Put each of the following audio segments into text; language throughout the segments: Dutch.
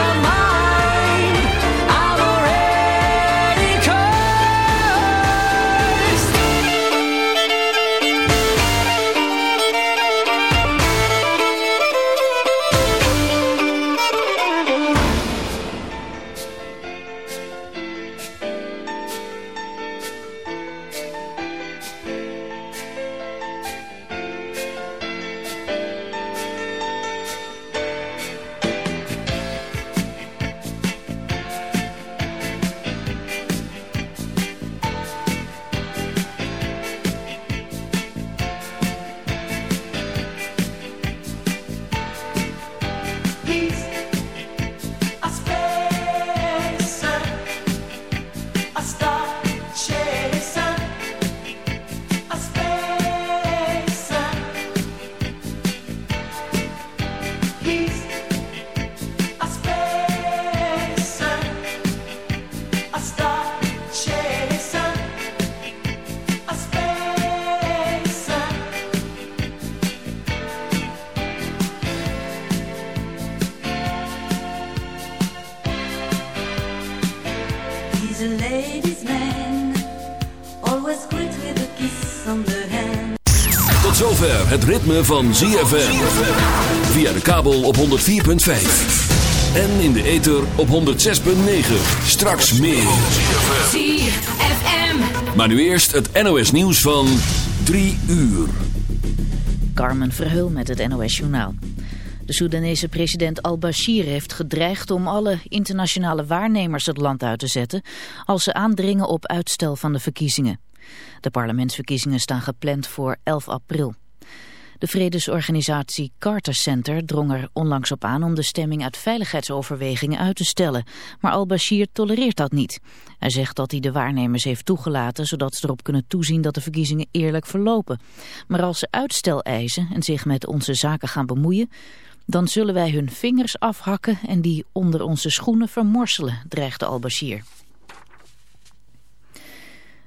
het ritme van ZFM. Via de kabel op 104.5. En in de ether op 106.9. Straks meer. ZFM. Maar nu eerst het NOS nieuws van 3 uur. Carmen Verheul met het NOS journaal. De Soedanese president al-Bashir heeft gedreigd om alle internationale waarnemers het land uit te zetten... als ze aandringen op uitstel van de verkiezingen. De parlementsverkiezingen staan gepland voor 11 april. De vredesorganisatie Carter Center drong er onlangs op aan om de stemming uit veiligheidsoverwegingen uit te stellen. Maar al-Bashir tolereert dat niet. Hij zegt dat hij de waarnemers heeft toegelaten zodat ze erop kunnen toezien dat de verkiezingen eerlijk verlopen. Maar als ze uitstel eisen en zich met onze zaken gaan bemoeien, dan zullen wij hun vingers afhakken en die onder onze schoenen vermorselen, dreigde al-Bashir.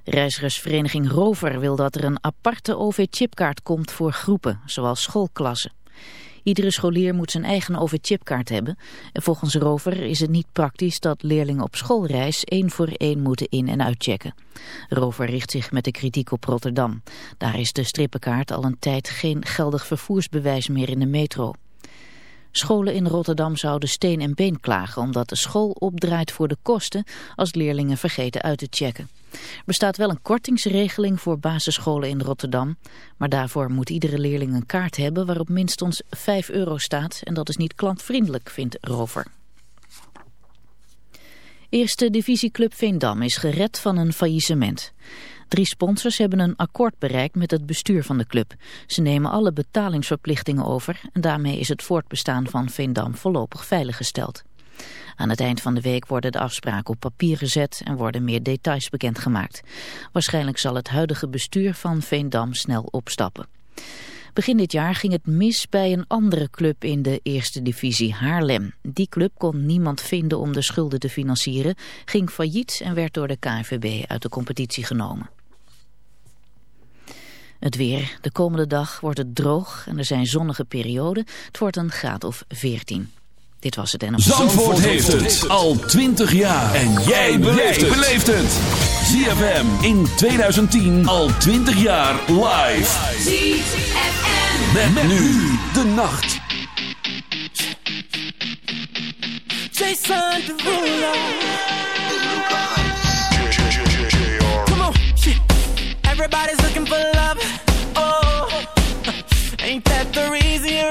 Reizigersvereniging Rover wil dat er een aparte OV-chipkaart komt voor groepen, zoals schoolklassen. Iedere scholier moet zijn eigen OV-chipkaart hebben. En volgens Rover is het niet praktisch dat leerlingen op schoolreis één voor één moeten in- en uitchecken. Rover richt zich met de kritiek op Rotterdam. Daar is de strippenkaart al een tijd geen geldig vervoersbewijs meer in de metro. Scholen in Rotterdam zouden steen en been klagen omdat de school opdraait voor de kosten als leerlingen vergeten uit te checken. Er bestaat wel een kortingsregeling voor basisscholen in Rotterdam, maar daarvoor moet iedere leerling een kaart hebben waarop minstens 5 euro staat en dat is niet klantvriendelijk, vindt Rover. Eerste divisieclub Veendam is gered van een faillissement. Drie sponsors hebben een akkoord bereikt met het bestuur van de club. Ze nemen alle betalingsverplichtingen over en daarmee is het voortbestaan van Veendam voorlopig veiliggesteld. Aan het eind van de week worden de afspraken op papier gezet en worden meer details bekendgemaakt. Waarschijnlijk zal het huidige bestuur van Veendam snel opstappen. Begin dit jaar ging het mis bij een andere club in de eerste divisie, Haarlem. Die club kon niemand vinden om de schulden te financieren, ging failliet en werd door de KNVB uit de competitie genomen. Het weer. De komende dag wordt het droog en er zijn zonnige perioden. Het wordt een graad of 14. Dit was het en Zandvoort, heeft het al 20 jaar. En jij beleeft het. ZFM in 2010 al 20 jaar live. ZFM. Met, met nu de nacht. Jason Derulo. Come on, shit. Everybody's looking for love. Oh, ain't that the reason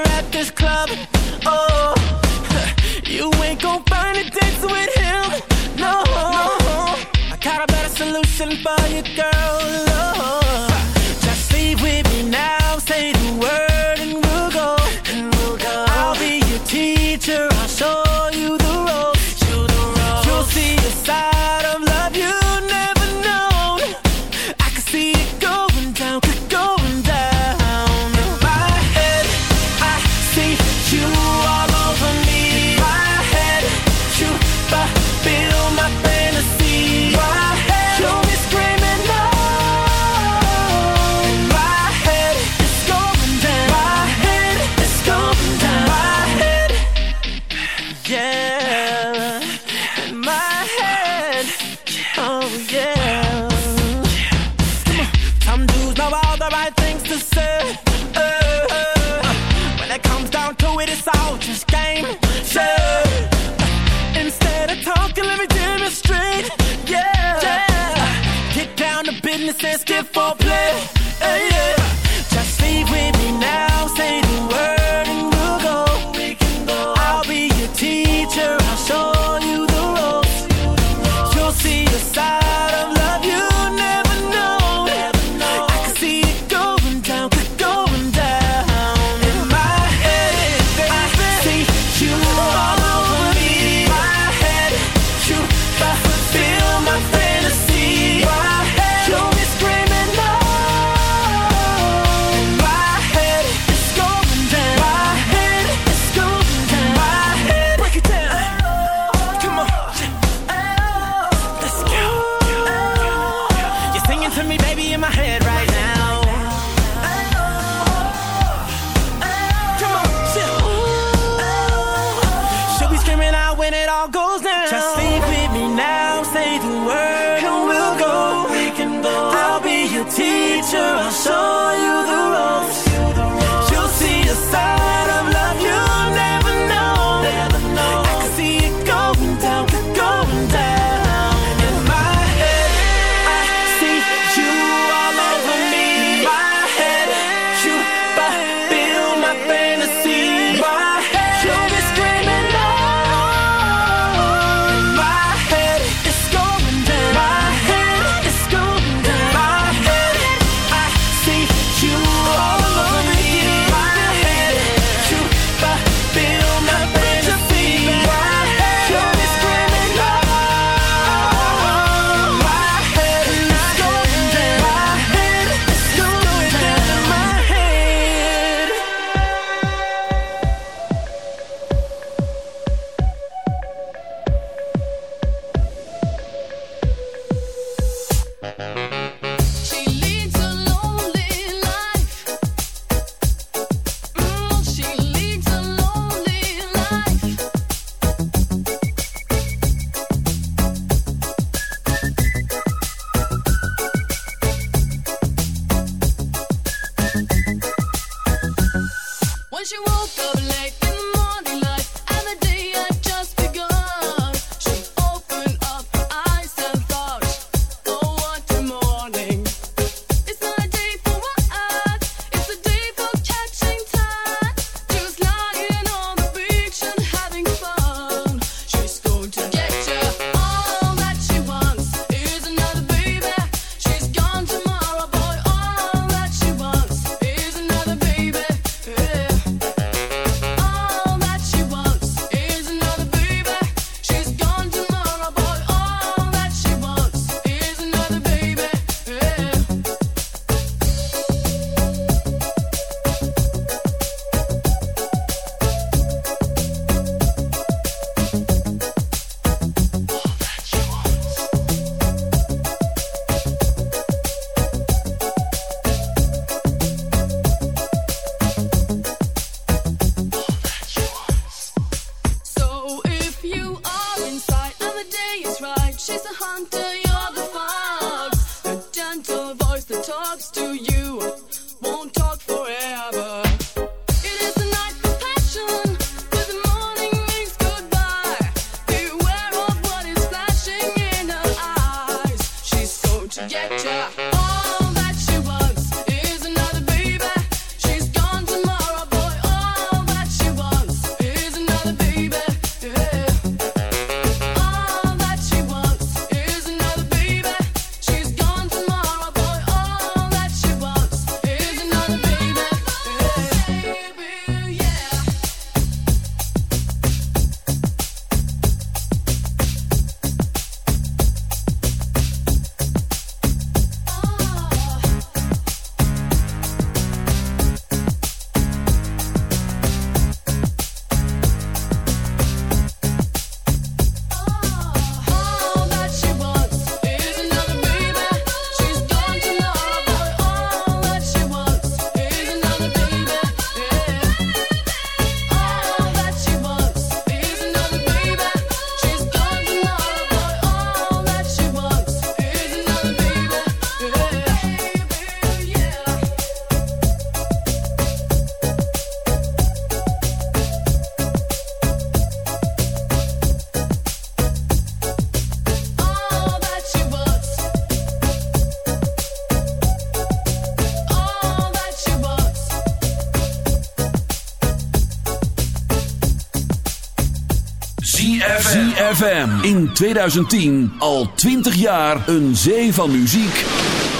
FM in 2010 al 20 jaar een zee van muziek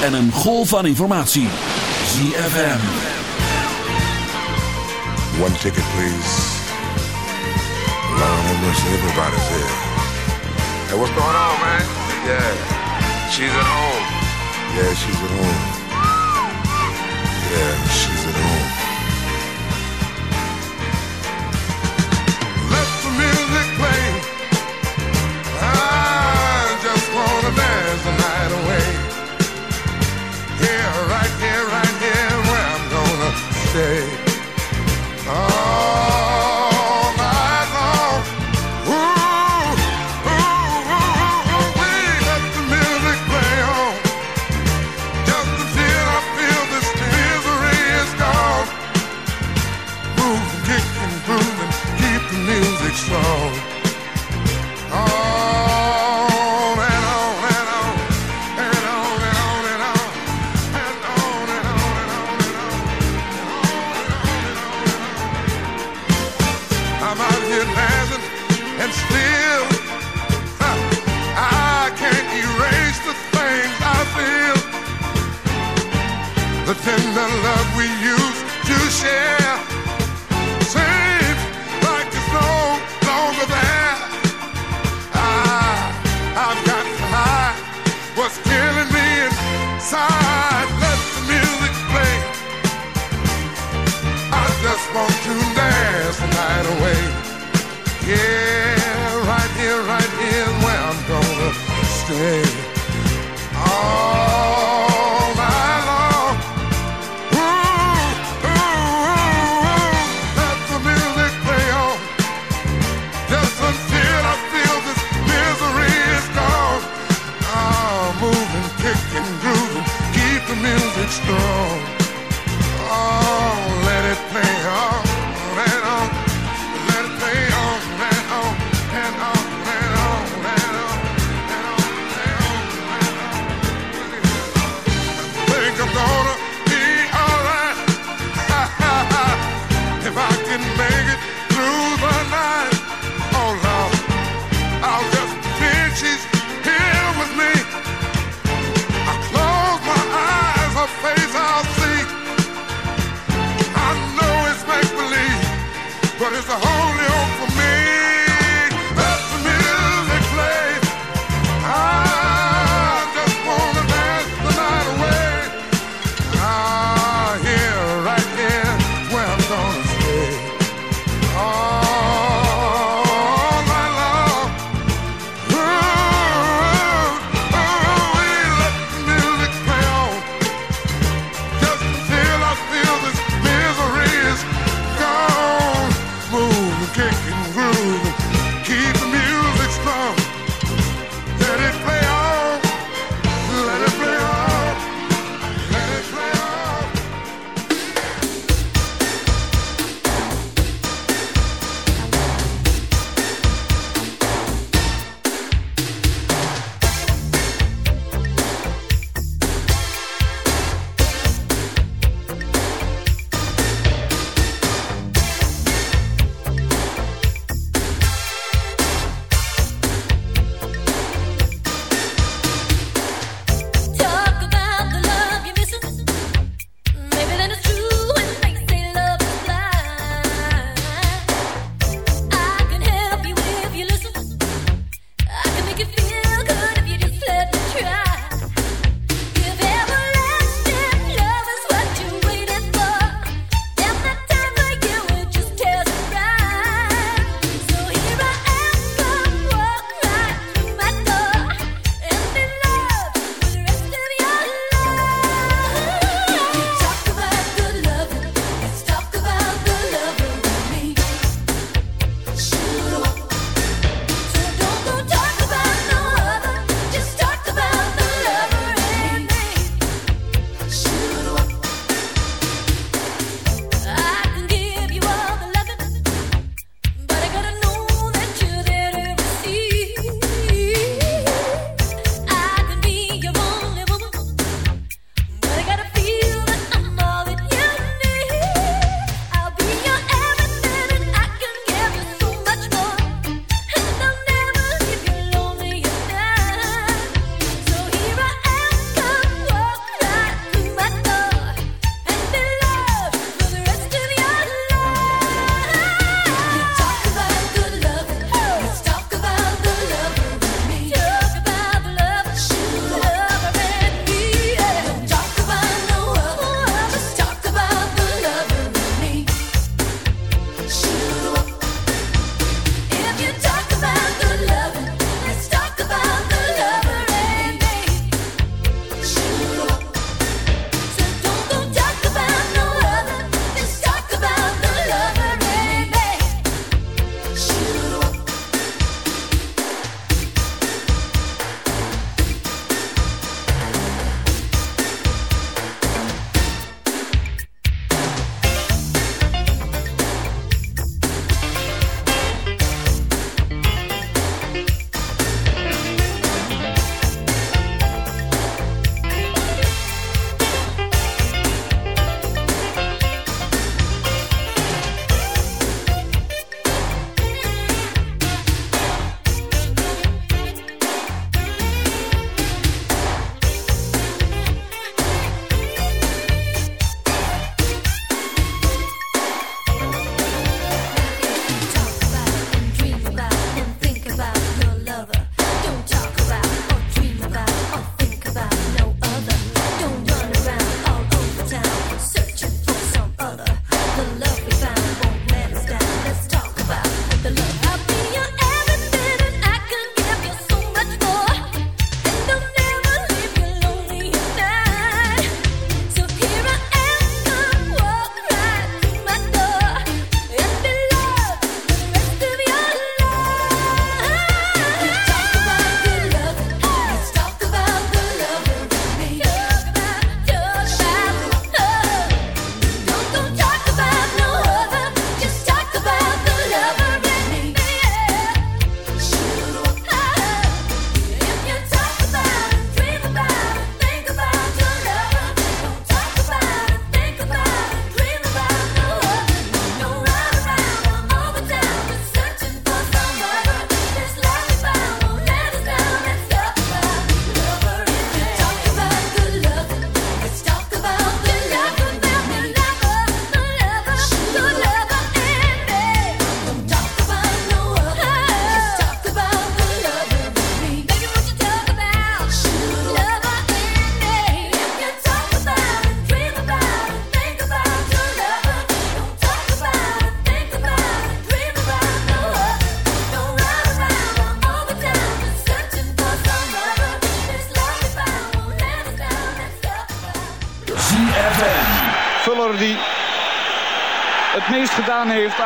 en een golf van informatie. ZFM. One ticket please. Long everybody's here. Hey, what's going on, man? Yeah, she's at home. Yeah, she's at home. Yeah, she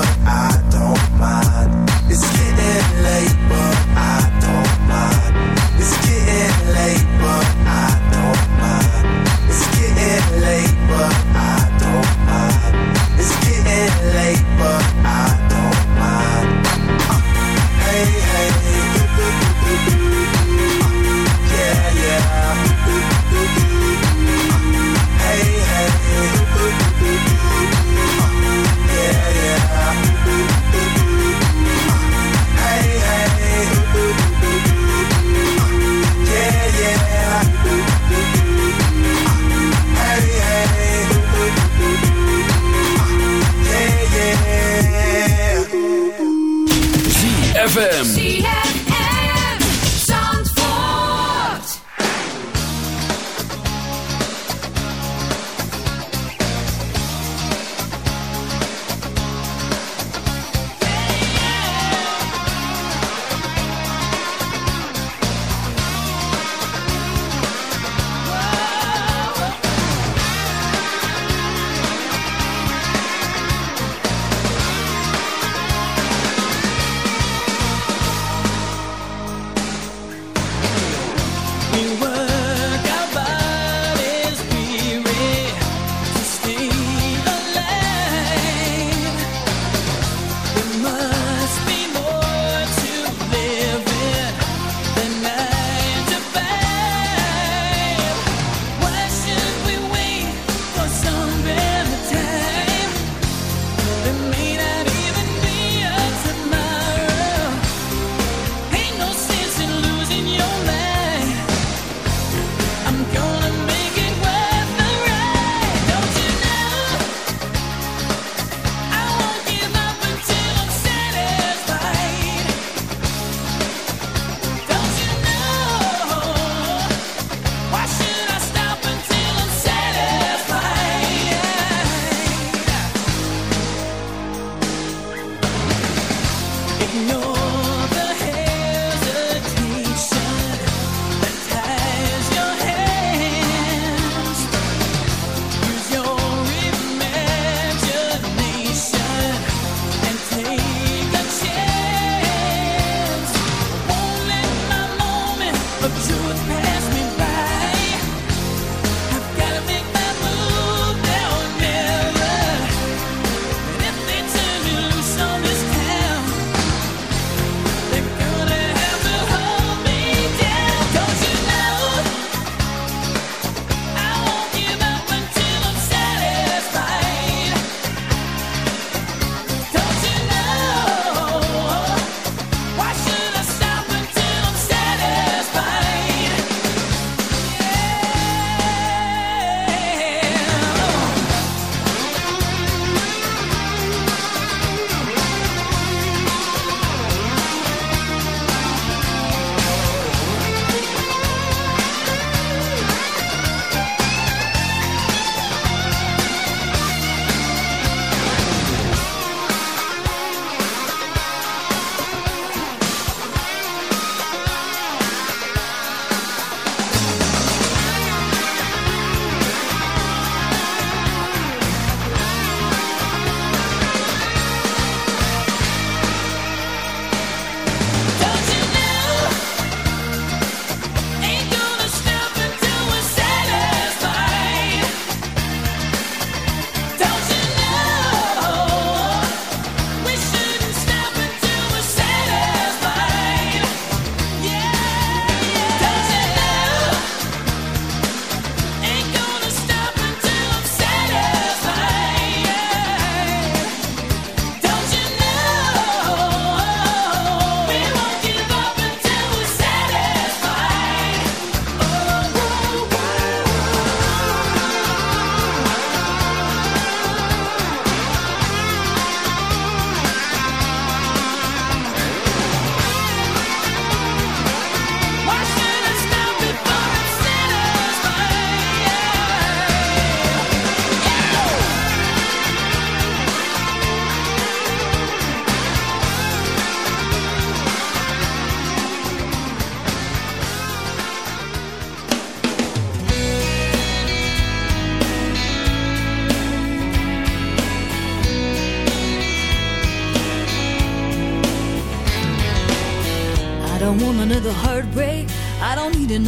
I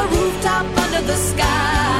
on rooftop under the sky.